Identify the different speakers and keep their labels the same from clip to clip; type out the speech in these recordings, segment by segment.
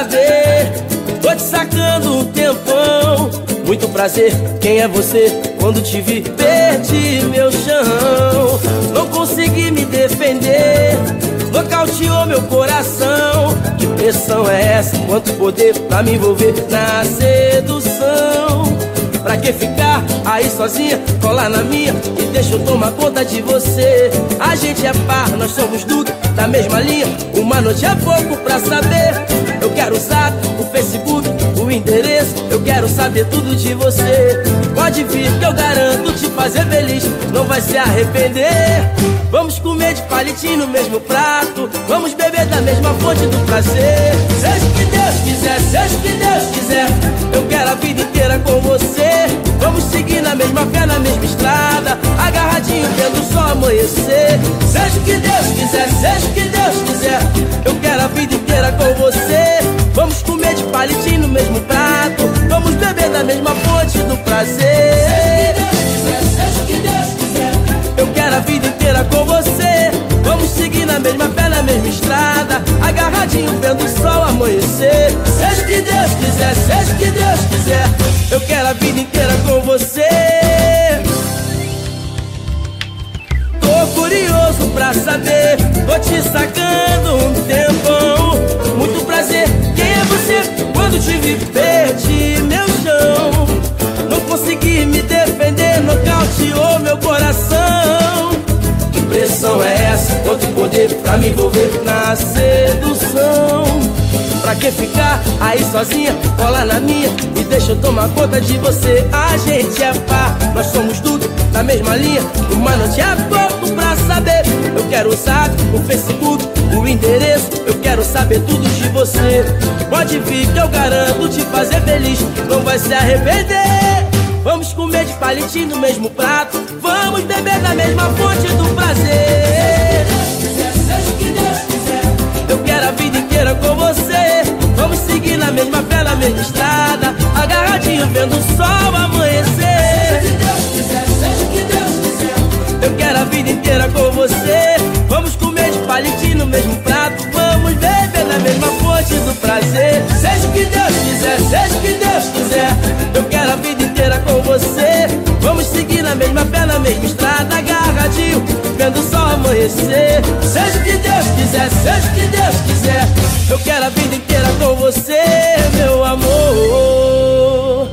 Speaker 1: prazer. Tô te sacando o tempão. Muito prazer, quem é você? Quando te vi, perdi meu chão. Não consegui me defender. Nocauteou meu coração. Que pressão é essa? Quanto poder pra me envolver na sedução? Pra que ficar aí sozinha? Colar na minha e deixa eu tomar conta de você. A gente é par, nós somos tudo da mesma linha. Uma noite é pouco pra saber Quero usar o Facebook, o endereço. Eu quero saber tudo de você. Pode vir que eu garanto te fazer feliz. Não vai se arrepender. Vamos comer de palitinho no mesmo prato. Vamos beber da mesma fonte do prazer. Seja o que Deus quiser, seja o que Deus quiser. Eu quero a vida inteira com você. Vamos seguir na mesma fé, na mesma estrada. Agarradinho vendo o sol amanhecer. Seja o que Deus quiser, seja o que Deus quiser. Eu quero a vida inteira com você. Fonte do prazer.
Speaker 2: Seja o que Deus quiser,
Speaker 1: Eu quero a vida inteira com você. Vamos seguir na mesma fé, na mesma estrada. Agarradinho vendo o sol amanhecer. Seja o que Deus quiser, seja o que Deus quiser. Eu quero a vida inteira com você. Tô curioso pra saber, tô te sacando um tempão. Muito prazer, quem é você? Quando te vi, perdi meu coração. Que pressão é essa? Quanto poder pra me envolver na sedução? Pra que ficar aí sozinha? Cola na minha e deixa eu tomar conta de você. A gente é par, nós somos tudo na mesma linha. Uma noite é pouco pra saber. Eu quero usar o Facebook, o endereço. Eu quero saber tudo de você. Pode vir que eu garanto te fazer feliz. Não vai se arrepender. Vamos comer de palitinho no mesmo prato. Vamos beber da mesma fonte do prazer.
Speaker 2: seja o que Deus quiser.
Speaker 1: Eu quero a vida inteira com você. Vamos seguir na mesma fé, na mesma estrada. Agarradinho vendo o sol amanhecer.
Speaker 2: Se Deus quiser, seja o que Deus quiser.
Speaker 1: Eu quero a vida inteira com você. Vamos comer de palitinho no mesmo prato. Vamos beber na mesma fonte do prazer. Seja o que Deus quiser, seja o que Deus quiser. Amanhecer. Seja o que Deus quiser, seja o que Deus quiser. Eu quero a vida inteira com você, meu amor.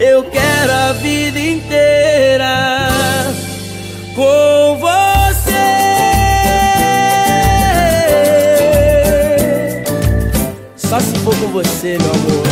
Speaker 1: Eu quero a vida inteira com você. Só se for com você, meu amor.